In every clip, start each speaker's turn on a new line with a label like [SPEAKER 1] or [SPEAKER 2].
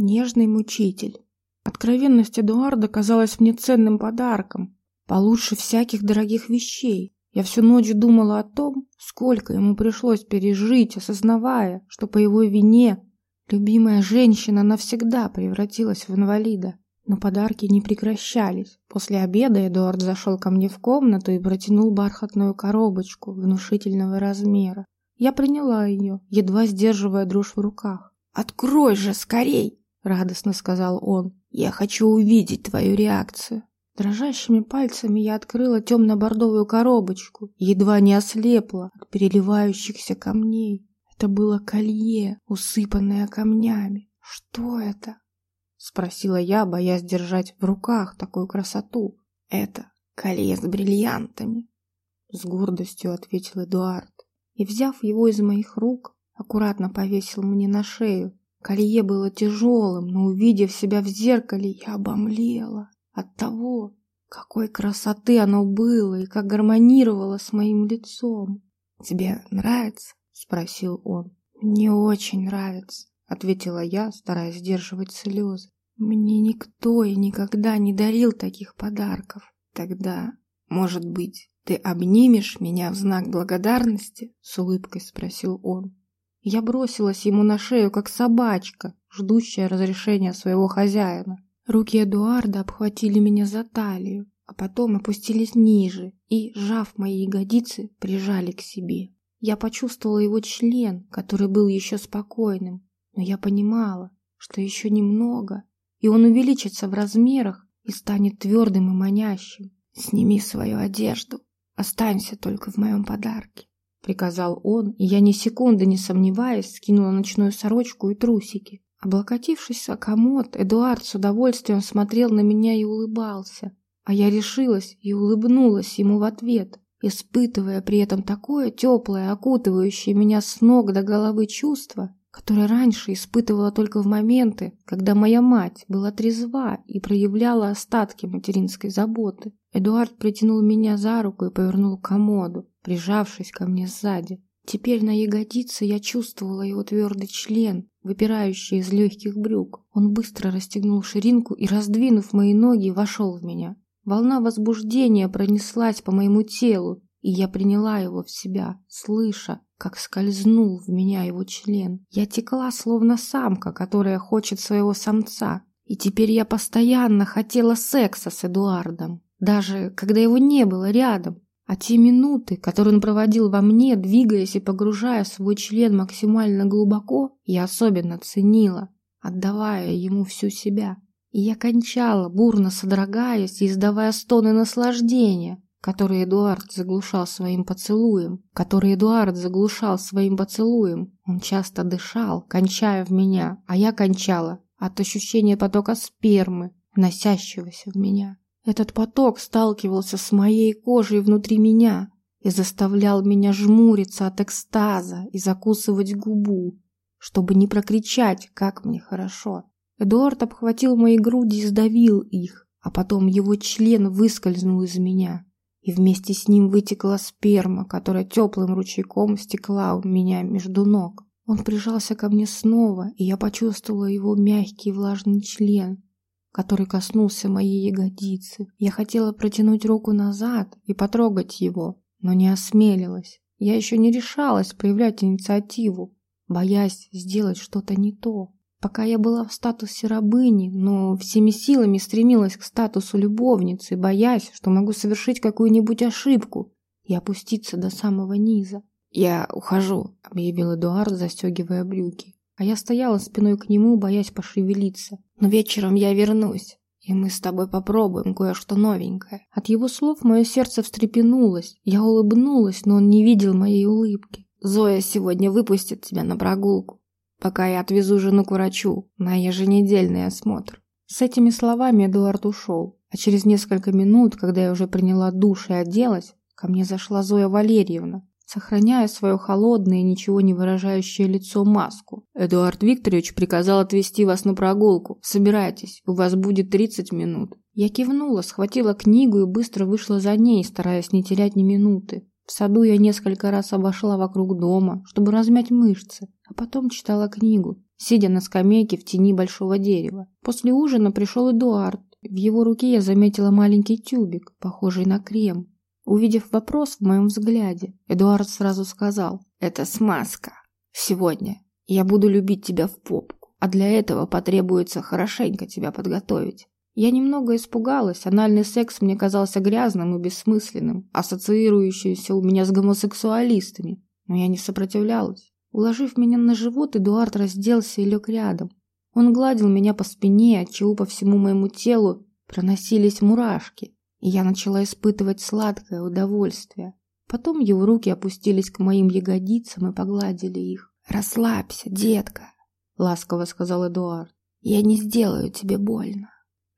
[SPEAKER 1] Нежный мучитель. Откровенность Эдуарда казалась мне ценным подарком, получше всяких дорогих вещей. Я всю ночь думала о том, сколько ему пришлось пережить, осознавая, что по его вине любимая женщина навсегда превратилась в инвалида. Но подарки не прекращались. После обеда Эдуард зашел ко мне в комнату и протянул бархатную коробочку внушительного размера. Я приняла ее, едва сдерживая дрожь в руках.
[SPEAKER 2] «Открой же скорей!» — радостно сказал он. «Я хочу увидеть твою реакцию».
[SPEAKER 1] Дрожащими пальцами я открыла темно-бордовую коробочку, едва не ослепла от переливающихся камней. Это было колье, усыпанное камнями. Что это? Спросила я, боясь держать в руках такую красоту.
[SPEAKER 2] Это колье с бриллиантами.
[SPEAKER 1] С гордостью ответил Эдуард. И, взяв его из моих рук, аккуратно повесил мне на шею. Колье было тяжелым, но, увидев себя в зеркале, я обомлела от того, какой красоты оно было и как гармонировало с моим лицом.
[SPEAKER 2] «Тебе нравится?» — спросил он.
[SPEAKER 1] «Мне очень нравится», — ответила я, стараясь сдерживать слезы. «Мне никто и никогда не дарил таких подарков.
[SPEAKER 2] Тогда, может быть, ты обнимешь меня в знак благодарности?» — с улыбкой спросил он.
[SPEAKER 1] Я бросилась ему на шею, как собачка, ждущая разрешения своего хозяина. Руки Эдуарда обхватили меня за талию, а потом опустились ниже и, сжав мои ягодицы, прижали к себе. Я почувствовала его член, который был еще спокойным, но я понимала, что еще немного, и он увеличится в размерах и станет твердым и манящим.
[SPEAKER 2] «Сними свою одежду, останься только в моем подарке», —
[SPEAKER 1] приказал он, и я ни секунды не сомневаясь скинула ночную сорочку и трусики. Облокотившись о комод, Эдуард с удовольствием смотрел на меня и улыбался, а я решилась и улыбнулась ему в ответ, испытывая при этом такое теплое, окутывающее меня с ног до головы чувство, которое раньше испытывала только в моменты, когда моя мать была трезва и проявляла остатки материнской заботы. Эдуард притянул меня за руку и повернул к комоду, прижавшись ко мне сзади. Теперь на ягодице я чувствовала его твердый член, выпирающий из легких брюк. Он быстро расстегнул ширинку и, раздвинув мои ноги, вошел в меня. Волна возбуждения пронеслась по моему телу, и я приняла его в себя, слыша, как скользнул в меня его член. Я текла, словно самка, которая хочет своего самца. И теперь я постоянно хотела секса с Эдуардом, даже когда его не было рядом. А те минуты, которые он проводил во мне, двигаясь и погружая свой член максимально глубоко, я особенно ценила, отдавая ему всю себя. И я кончала, бурно содрогаясь и издавая стоны наслаждения, которые Эдуард заглушал своим поцелуем, который Эдуард заглушал своим поцелуем. Он часто дышал, кончая в меня, а я кончала от ощущения потока спермы, вносящегося в меня. Этот поток сталкивался с моей кожей внутри меня и заставлял меня жмуриться от экстаза и закусывать губу, чтобы не прокричать, как мне хорошо. Эдуард обхватил мои груди и сдавил их, а потом его член выскользнул из меня, и вместе с ним вытекла сперма, которая теплым ручейком стекла у меня между ног. Он прижался ко мне снова, и я почувствовала его мягкий влажный член, который коснулся моей ягодицы. Я хотела протянуть руку назад и потрогать его, но не осмелилась. Я еще не решалась проявлять инициативу, боясь сделать что-то не то. Пока я была в статусе рабыни, но всеми силами стремилась к статусу любовницы, боясь, что могу совершить какую-нибудь ошибку и опуститься до самого низа.
[SPEAKER 2] «Я ухожу», — объявил Эдуард, застегивая брюки а я стояла спиной к нему, боясь пошевелиться. «Но вечером я вернусь, и мы с тобой попробуем кое-что новенькое».
[SPEAKER 1] От его слов мое сердце встрепенулось. Я улыбнулась, но он не видел моей улыбки.
[SPEAKER 2] «Зоя сегодня выпустит тебя на прогулку, пока я отвезу жену к врачу на еженедельный осмотр».
[SPEAKER 1] С этими словами Эдуард ушел, а через несколько минут, когда я уже приняла душ и оделась, ко мне зашла Зоя Валерьевна сохраняя свое холодное, ничего не выражающее лицо маску.
[SPEAKER 2] «Эдуард Викторович приказал отвезти вас на прогулку. Собирайтесь, у вас будет 30 минут».
[SPEAKER 1] Я кивнула, схватила книгу и быстро вышла за ней, стараясь не терять ни минуты. В саду я несколько раз обошла вокруг дома, чтобы размять мышцы, а потом читала книгу. сидя на скамейке в тени большого дерева. После ужина пришел Эдуард. В его руке я заметила маленький тюбик, похожий на крем. Увидев вопрос в моем взгляде, Эдуард сразу сказал «Это смазка. Сегодня я буду любить тебя в попку, а для этого потребуется хорошенько тебя подготовить». Я немного испугалась, анальный секс мне казался грязным и бессмысленным, ассоциирующимся у меня с гомосексуалистами, но я не сопротивлялась. Уложив меня на живот, Эдуард разделся и лег рядом. Он гладил меня по спине, отчего по всему моему телу проносились мурашки, и я начала испытывать сладкое удовольствие. Потом его руки опустились к моим ягодицам и погладили их. «Расслабься, детка», — ласково сказал Эдуард. «Я не сделаю тебе больно».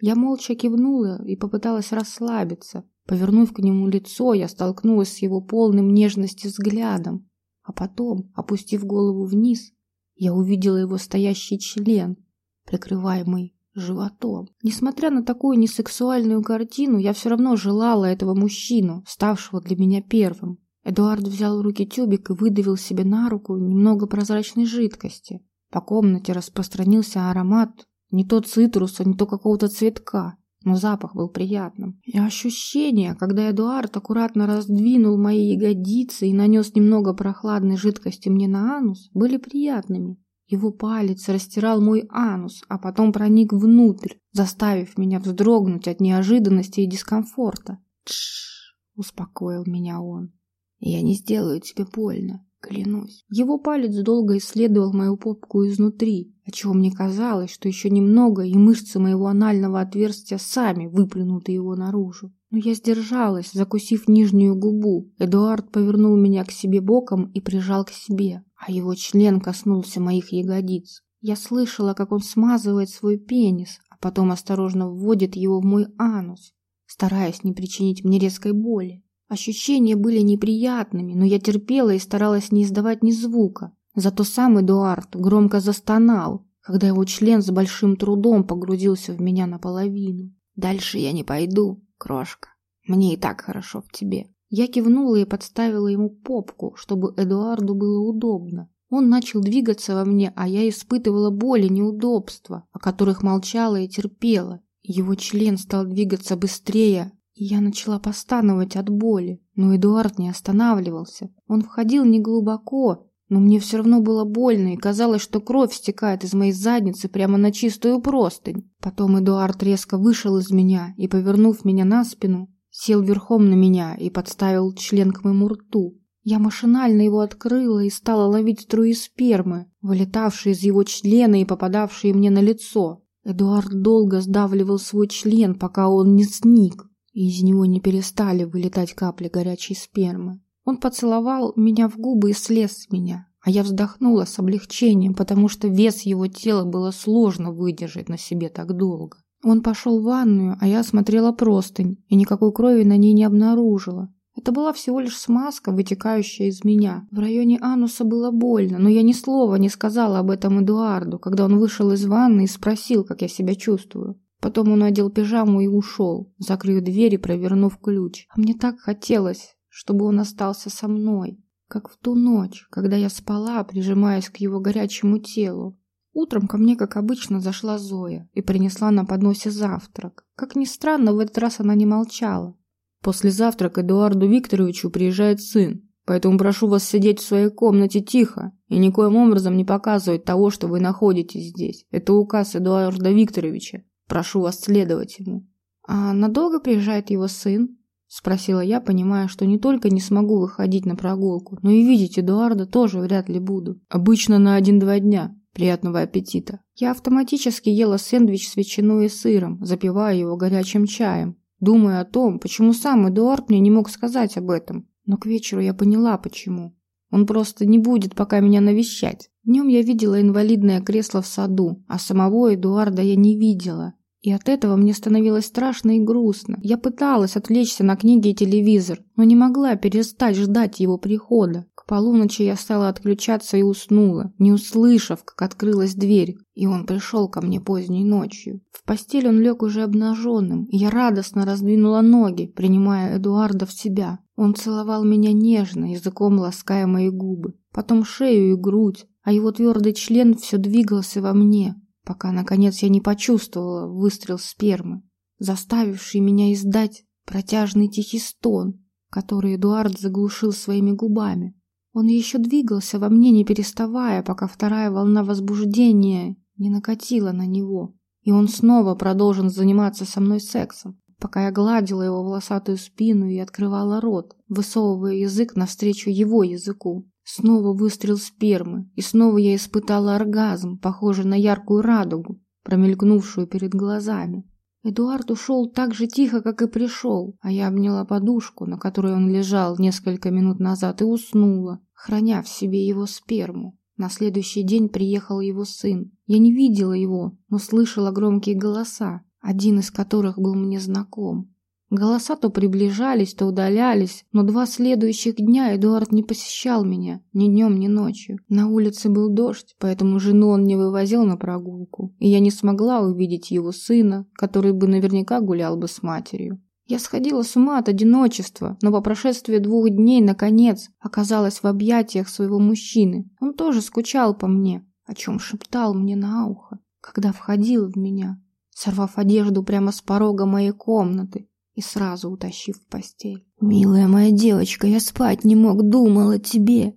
[SPEAKER 1] Я молча кивнула и попыталась расслабиться. Повернув к нему лицо, я столкнулась с его полным нежности взглядом. А потом, опустив голову вниз, я увидела его стоящий член, прикрываемый животом. Несмотря на такую несексуальную картину, я все равно желала этого мужчину, ставшего для меня первым. Эдуард взял в руки тюбик и выдавил себе на руку немного прозрачной жидкости. По комнате распространился аромат не то цитруса, не то какого-то цветка, но запах был приятным. И ощущение, когда Эдуард аккуратно раздвинул мои ягодицы и нанес немного прохладной жидкости мне на анус, были приятными. Его палец растирал мой анус, а потом проник внутрь, заставив меня вздрогнуть от неожиданности и дискомфорта. «Тш!» — успокоил меня он. «Я не сделаю тебе больно, клянусь». Его палец долго исследовал мою попку изнутри, отчего мне казалось, что еще немного, и мышцы моего анального отверстия сами выплюнут его наружу. Но я сдержалась, закусив нижнюю губу. Эдуард повернул меня к себе боком и прижал к себе а его член коснулся моих ягодиц. Я слышала, как он смазывает свой пенис, а потом осторожно вводит его в мой анус, стараясь не причинить мне резкой боли. Ощущения были неприятными, но я терпела и старалась не издавать ни звука. Зато сам Эдуард громко застонал, когда его член с большим трудом погрузился в меня наполовину. «Дальше я не пойду, крошка. Мне и так хорошо в тебе. Я кивнула и подставила ему попку, чтобы Эдуарду было удобно. Он начал двигаться во мне, а я испытывала боль и неудобства, о которых молчала и терпела. Его член стал двигаться быстрее, и я начала постановать от боли. Но Эдуард не останавливался. Он входил неглубоко, но мне все равно было больно, и казалось, что кровь стекает из моей задницы прямо на чистую простынь. Потом Эдуард резко вышел из меня и, повернув меня на спину, сел верхом на меня и подставил член к моему рту. Я машинально его открыла и стала ловить струи спермы, вылетавшие из его члена и попадавшие мне на лицо. Эдуард долго сдавливал свой член, пока он не сник, и из него не перестали вылетать капли горячей спермы. Он поцеловал меня в губы и слез с меня, а я вздохнула с облегчением, потому что вес его тела было сложно выдержать на себе так долго. Он пошел в ванную, а я смотрела простынь и никакой крови на ней не обнаружила. Это была всего лишь смазка, вытекающая из меня. В районе ануса было больно, но я ни слова не сказала об этом Эдуарду, когда он вышел из ванны и спросил, как я себя чувствую. Потом он надел пижаму и ушел, закрыв дверь и провернув ключ. А мне так хотелось, чтобы он остался со мной, как в ту ночь, когда я спала, прижимаясь к его горячему телу. Утром ко мне, как обычно, зашла Зоя и принесла на подносе завтрак. Как ни странно, в этот раз она не молчала. «После завтрака Эдуарду Викторовичу приезжает сын, поэтому прошу вас сидеть в своей комнате тихо и никоим образом не показывать того, что вы находитесь здесь. Это указ Эдуарда Викторовича. Прошу вас следовать ему». «А надолго приезжает его сын?» – спросила я, понимая, что не только не смогу выходить на прогулку, но и видеть Эдуарда тоже вряд ли буду. «Обычно на один-два дня», Приятного аппетита. Я автоматически ела сэндвич с ветчиной и сыром, запивая его горячим чаем, думая о том, почему сам Эдуард мне не мог сказать об этом. Но к вечеру я поняла, почему. Он просто не будет пока меня навещать. Днем я видела инвалидное кресло в саду, а самого Эдуарда я не видела. И от этого мне становилось страшно и грустно. Я пыталась отвлечься на книги и телевизор, но не могла перестать ждать его прихода полуночи я стала отключаться и уснула, не услышав, как открылась дверь, и он пришел ко мне поздней ночью. В постель он лег уже обнаженным, и я радостно раздвинула ноги, принимая Эдуарда в себя. Он целовал меня нежно, языком лаская мои губы, потом шею и грудь, а его твердый член все двигался во мне, пока, наконец, я не почувствовала выстрел спермы, заставивший меня издать протяжный тихий стон, который Эдуард заглушил своими губами. Он еще двигался во мне, не переставая, пока вторая волна возбуждения не накатила на него, и он снова продолжил заниматься со мной сексом, пока я гладила его волосатую спину и открывала рот, высовывая язык навстречу его языку. Снова выстрел спермы, и снова я испытала оргазм, похожий на яркую радугу, промелькнувшую перед глазами. Эдуард ушел так же тихо, как и пришел, а я обняла подушку, на которой он лежал несколько минут назад, и уснула, храня в себе его сперму. На следующий день приехал его сын. Я не видела его, но слышала громкие голоса, один из которых был мне знаком. Голоса то приближались, то удалялись, но два следующих дня Эдуард не посещал меня ни днем, ни ночью. На улице был дождь, поэтому жену он не вывозил на прогулку, и я не смогла увидеть его сына, который бы наверняка гулял бы с матерью. Я сходила с ума от одиночества, но по прошествии двух дней, наконец, оказалась в объятиях своего мужчины. Он тоже скучал по мне, о чем шептал мне на ухо, когда входил в меня, сорвав одежду прямо с порога моей комнаты и сразу утащив в постель. «Милая моя девочка, я спать не мог, думал о тебе!»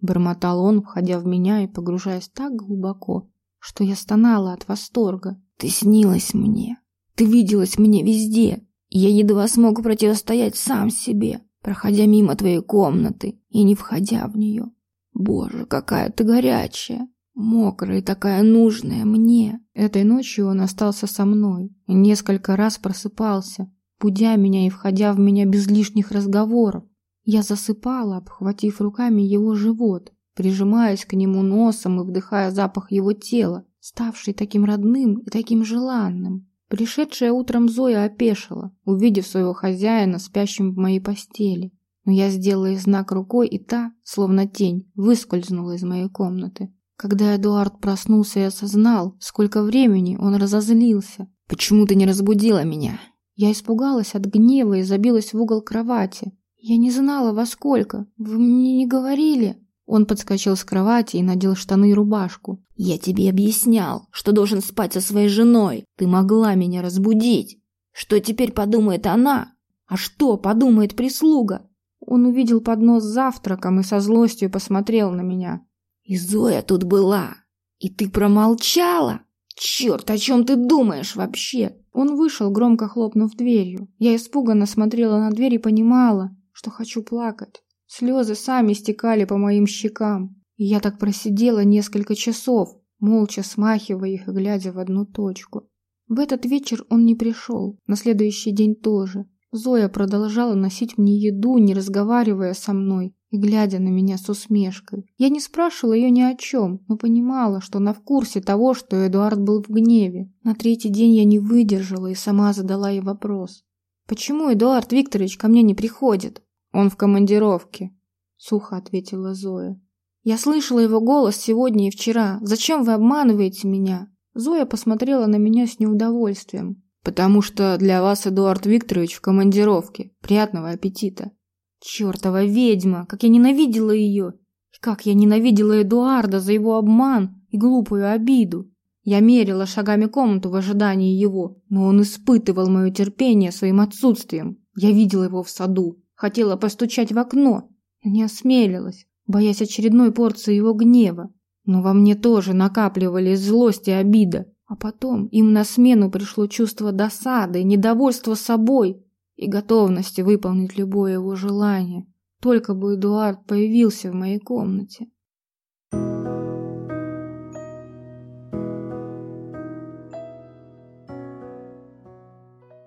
[SPEAKER 1] Бормотал он, входя в меня и погружаясь так глубоко, что я стонала от восторга. «Ты снилась мне, ты виделась мне везде, и я едва смог противостоять сам себе, проходя мимо твоей комнаты и не входя в нее. Боже, какая ты горячая!» Мокрая и такая нужная мне. Этой ночью он остался со мной несколько раз просыпался, будя меня и входя в меня без лишних разговоров. Я засыпала, обхватив руками его живот, прижимаясь к нему носом и вдыхая запах его тела, ставший таким родным и таким желанным. Пришедшая утром Зоя опешила, увидев своего хозяина спящим в моей постели. Но я сделала ей знак рукой, и та, словно тень, выскользнула из моей комнаты. Когда Эдуард проснулся и осознал, сколько времени он разозлился. «Почему ты не разбудила меня?» Я испугалась от гнева и забилась в угол кровати. Я не знала, во сколько. Вы мне не говорили. Он подскочил с кровати и надел штаны и рубашку. Я тебе объяснял, что должен спать со своей женой. Ты могла меня разбудить. Что теперь подумает она? А что подумает прислуга? Он увидел поднос с завтраком и со злостью посмотрел на меня. И Зоя тут была. И ты промолчала? Черт, о чем ты думаешь вообще? Он вышел, громко хлопнув дверью. Я испуганно смотрела на дверь и понимала, что хочу плакать. Слезы сами стекали по моим щекам. И я так просидела несколько часов, молча смахивая их и глядя в одну точку. В этот вечер он не пришел, на следующий день тоже. Зоя продолжала носить мне еду, не разговаривая со мной, и глядя на меня с усмешкой. Я не спрашивала ее ни о чем, но понимала, что она в курсе того, что Эдуард был в гневе. На третий день я не выдержала и сама задала ей вопрос. «Почему Эдуард Викторович ко мне не приходит?» «Он в командировке», — сухо ответила Зоя. «Я слышала его голос сегодня и вчера. Зачем вы обманываете меня?» Зоя посмотрела на меня с неудовольствием. «Потому что для вас Эдуард Викторович в командировке. Приятного аппетита!» Чёртова ведьма, как я ненавидела ее! И как я ненавидела Эдуарда за его обман и глупую обиду! Я мерила шагами комнату в ожидании его, но он испытывал мое терпение своим отсутствием. Я видела его в саду, хотела постучать в окно, но не осмелилась, боясь очередной порции его гнева. Но во мне тоже накапливались злость и обида. А потом им на смену пришло чувство досады, недовольства собой и готовности выполнить любое его желание, только бы Эдуард появился в моей комнате.